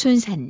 순산.